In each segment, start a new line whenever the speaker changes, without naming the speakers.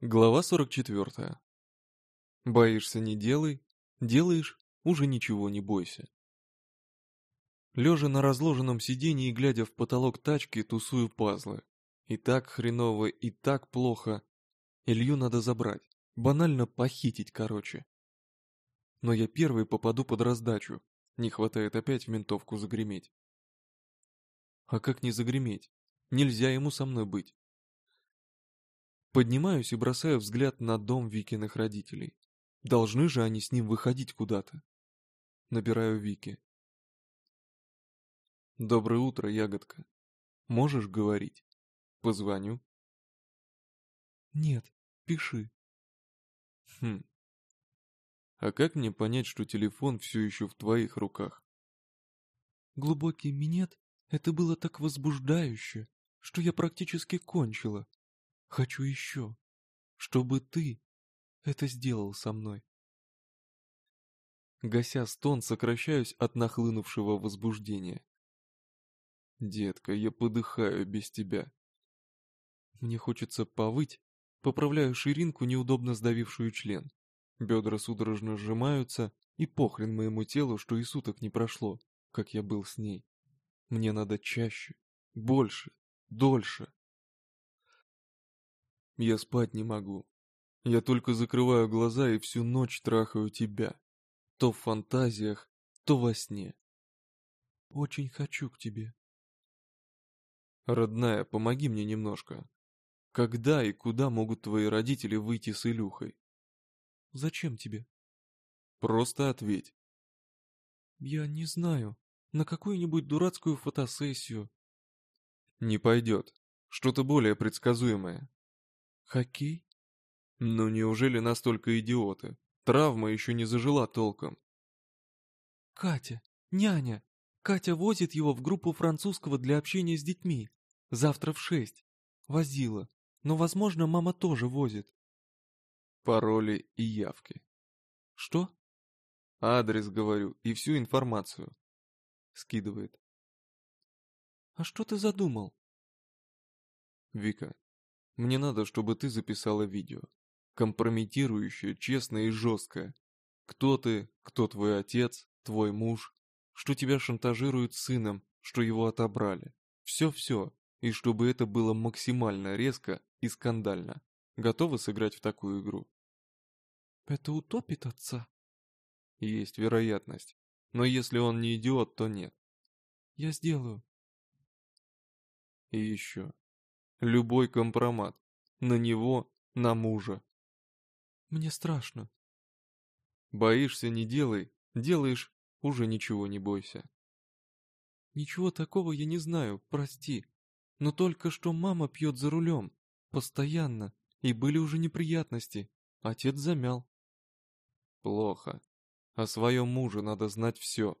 Глава 44. Боишься не делай, делаешь уже ничего не бойся. Лежа на разложенном сиденье и глядя в потолок тачки, тусую пазлы. И так хреново, и так плохо. Илью надо забрать, банально похитить, короче. Но я первый попаду под раздачу, не хватает опять в ментовку загреметь. А как не загреметь? Нельзя ему со мной быть. Поднимаюсь и бросаю взгляд на дом Викиных родителей. Должны же они с ним выходить куда-то. Набираю Вики. Доброе утро, ягодка. Можешь говорить? Позвоню.
Нет, пиши.
Хм. А как мне понять, что телефон все еще в твоих руках?
Глубокий минет — это было так возбуждающе, что я практически кончила. Хочу еще, чтобы ты это сделал со мной.
Гася стон, сокращаюсь от нахлынувшего возбуждения. Детка, я подыхаю без тебя. Мне хочется повыть, поправляю ширинку, неудобно сдавившую член. Бедра судорожно сжимаются, и похрен моему телу, что и суток не прошло, как я был с ней. Мне надо чаще, больше, дольше. Я спать не могу. Я только закрываю глаза и всю ночь трахаю тебя. То в фантазиях, то во сне.
Очень хочу к тебе.
Родная, помоги мне немножко. Когда и куда могут твои родители выйти с Илюхой?
Зачем тебе?
Просто ответь.
Я не знаю. На какую-нибудь дурацкую фотосессию.
Не пойдет. Что-то более предсказуемое.
Хоккей?
Ну неужели настолько идиоты? Травма еще не зажила толком.
Катя, няня. Катя возит его в группу французского для общения с детьми. Завтра в шесть. Возила. Но, возможно, мама тоже возит.
Пароли и явки.
Что?
Адрес, говорю, и всю информацию. Скидывает.
А что ты задумал?
Вика, мне надо, чтобы ты записала видео. Компрометирующее, честное и жесткое. Кто ты, кто твой отец, твой муж, что тебя шантажируют сыном, что его отобрали. Все-все. И чтобы это было максимально резко и скандально. Готовы сыграть в такую игру?
Это утопит отца?
Есть вероятность. Но если он не идиот, то нет.
Я сделаю.
И еще. Любой компромат. На него, на мужа.
Мне страшно.
Боишься, не делай. Делаешь, уже ничего не бойся.
Ничего такого я не знаю, прости. Но только что мама пьет за рулем. Постоянно. И были уже неприятности. Отец замял.
Плохо. О своем муже надо знать все.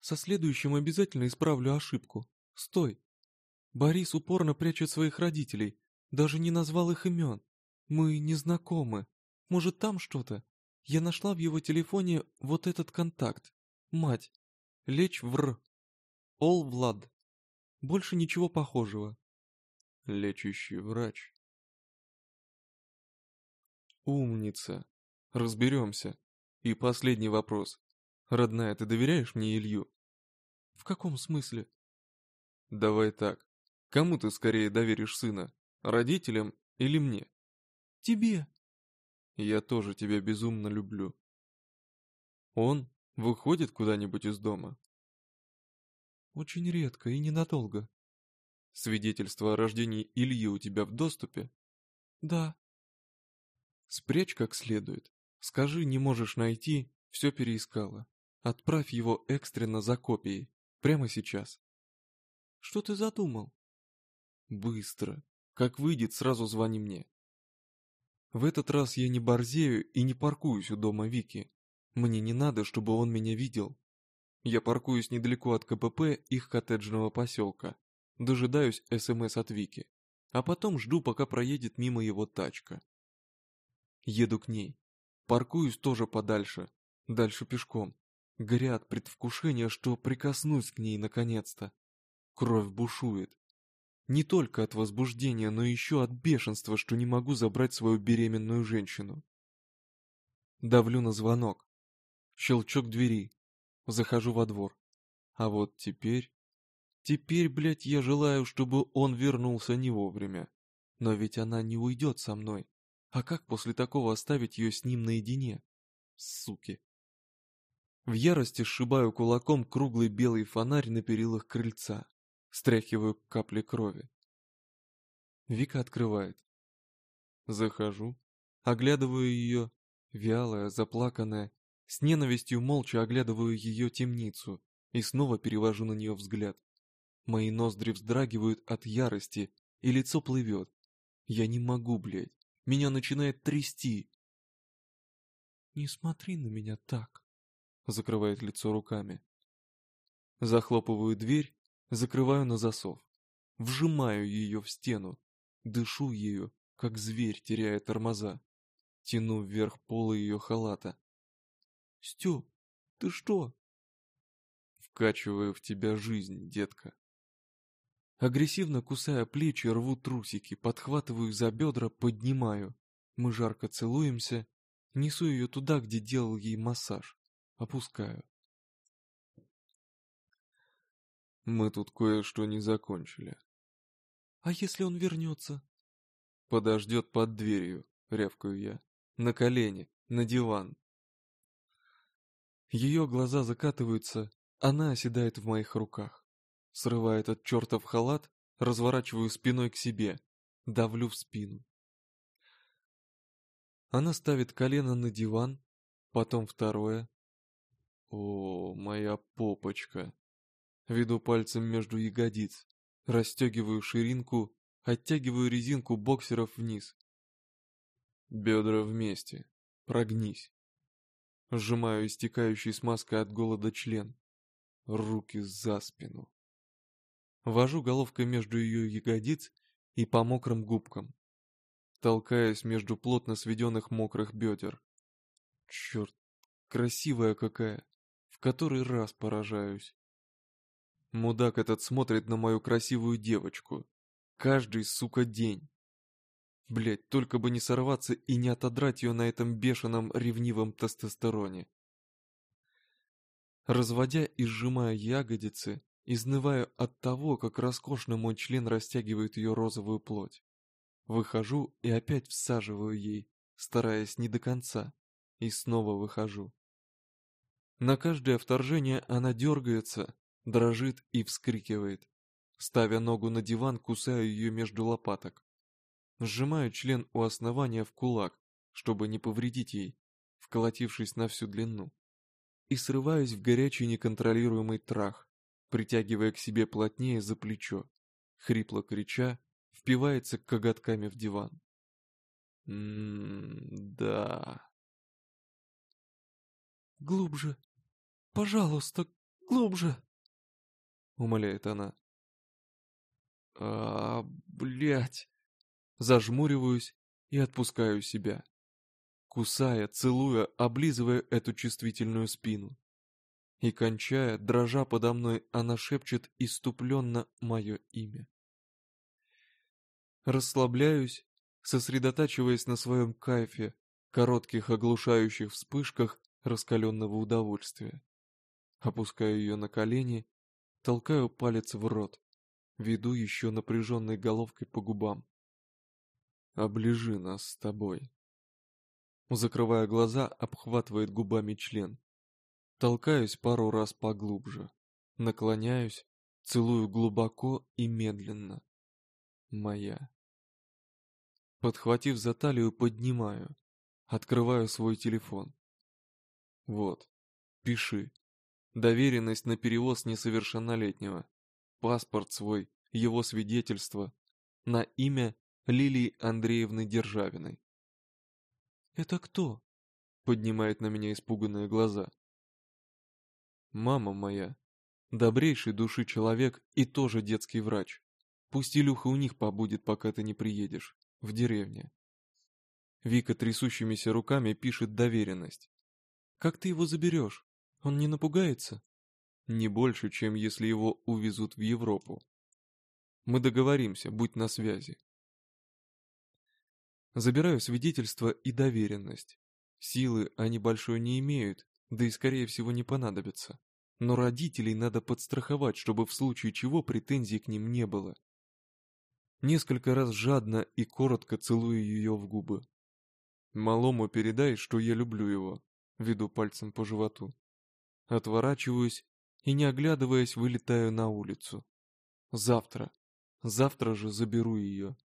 Со следующим обязательно исправлю ошибку. Стой. Борис упорно прячет своих родителей, даже не назвал их имен. Мы не знакомы. Может, там что-то? Я нашла в его телефоне вот этот контакт. Мать. Лечь в Р. Ол Влад. Больше ничего похожего.
Лечащий врач. Умница. Разберемся. И последний вопрос. Родная, ты доверяешь мне Илью?
В каком смысле?
Давай так. Кому ты скорее доверишь сына? Родителям или мне?
Тебе.
Я тоже тебя безумно люблю. Он выходит куда-нибудь из дома?
Очень редко и ненадолго.
Свидетельство о рождении Ильи у тебя в доступе?
Да.
Спрячь как следует. Скажи, не можешь найти, все переискала. Отправь его экстренно за копией. Прямо сейчас.
Что ты задумал?
Быстро. Как выйдет, сразу звони мне. В этот раз я не борзею и не паркуюсь у дома Вики. Мне не надо, чтобы он меня видел. Я паркуюсь недалеко от КПП их коттеджного поселка. Дожидаюсь СМС от Вики. А потом жду, пока проедет мимо его тачка. Еду к ней. Паркуюсь тоже подальше. Дальше пешком. Горят предвкушение, что прикоснусь к ней наконец-то. Кровь бушует. Не только от возбуждения, но еще от бешенства, что не могу забрать свою беременную женщину. Давлю на звонок. Щелчок двери. Захожу во двор. А вот теперь... Теперь, блядь, я желаю, чтобы он вернулся не вовремя. Но ведь она не уйдет со мной. А как после такого оставить ее с ним наедине? Суки. В ярости сшибаю кулаком круглый белый фонарь на перилах крыльца. Стряхиваю капли крови. Вика открывает. Захожу, оглядываю ее, вялая, заплаканная, с ненавистью молча оглядываю ее темницу и снова перевожу на нее взгляд. Мои ноздри вздрагивают от ярости, и лицо плывет. Я не могу, блядь. Меня начинает трясти. «Не смотри на меня так», — закрывает лицо руками. Захлопываю дверь Закрываю на засов. Вжимаю ее в стену. Дышу ею, как зверь теряя тормоза. Тяну вверх пола ее халата. «Степ, ты что?» Вкачиваю в тебя жизнь, детка. Агрессивно кусая плечи, рву трусики, подхватываю за бедра, поднимаю. Мы жарко целуемся, несу ее туда, где делал ей массаж. Опускаю. Мы тут кое-что не закончили. А если он вернется? Подождет под дверью, рявкаю я. На колени, на диван. Ее глаза закатываются, она оседает в моих руках. Срываю этот чертов халат, разворачиваю спиной к себе, давлю в спину. Она ставит колено на диван, потом второе. О, моя попочка. Веду пальцем между ягодиц, расстегиваю ширинку, оттягиваю резинку боксеров вниз. Бедра вместе, прогнись. Сжимаю истекающий смазкой от голода член. Руки за спину. Вожу головкой между ее ягодиц и по мокрым губкам. Толкаясь между плотно сведенных мокрых бедер. Черт, красивая какая, в который раз поражаюсь. Мудак этот смотрит на мою красивую девочку. Каждый, сука, день. Блять, только бы не сорваться и не отодрать ее на этом бешеном ревнивом тестостероне. Разводя и сжимая ягодицы, изнываю от того, как роскошно мой член растягивает ее розовую плоть. Выхожу и опять всаживаю ей, стараясь не до конца, и снова выхожу. На каждое вторжение она дергается, дрожит и вскрикивает. Ставя ногу на диван, кусаю ее между лопаток. Сжимаю член у основания в кулак, чтобы не повредить ей, вколотившись на всю длину. И срываюсь в горячий неконтролируемый трах, притягивая к себе плотнее за плечо. Хрипло крича, впивается коготками в диван. М-да.
Глубже. Пожалуйста, глубже
умоляет она. А, блядь. Зажмуриваюсь и отпускаю себя. Кусая, целуя, облизывая эту чувствительную спину. И кончая, дрожа подо мной, она шепчет иступленно мое имя. Расслабляюсь, сосредотачиваясь на своем кайфе, коротких оглушающих вспышках раскаленного удовольствия. Опускаю ее на колени Толкаю палец в рот. Веду еще напряженной головкой по губам. Оближи нас с тобой. Закрывая глаза, обхватывает губами член. Толкаюсь пару раз поглубже. Наклоняюсь, целую глубоко и медленно. Моя. Подхватив за талию, поднимаю. Открываю свой телефон. Вот, пиши. Доверенность на перевоз несовершеннолетнего. Паспорт свой, его свидетельство. На имя Лилии Андреевны Державиной.
«Это кто?»
— поднимает на меня испуганные глаза. «Мама моя. Добрейший души человек и тоже детский врач. Пусть Илюха у них побудет, пока ты не приедешь. В деревне». Вика трясущимися руками пишет доверенность.
«Как ты его заберешь?» Он не напугается?
Не больше, чем если его увезут в Европу. Мы договоримся, будь на связи. Забираю свидетельство и доверенность. Силы они большой не имеют, да и скорее всего не понадобятся. Но родителей надо подстраховать, чтобы в случае чего претензий к ним не было. Несколько раз жадно и коротко целую ее в губы. Малому передай, что я люблю его, веду пальцем по животу. Отворачиваюсь и, не оглядываясь, вылетаю на улицу. Завтра. Завтра же заберу ее.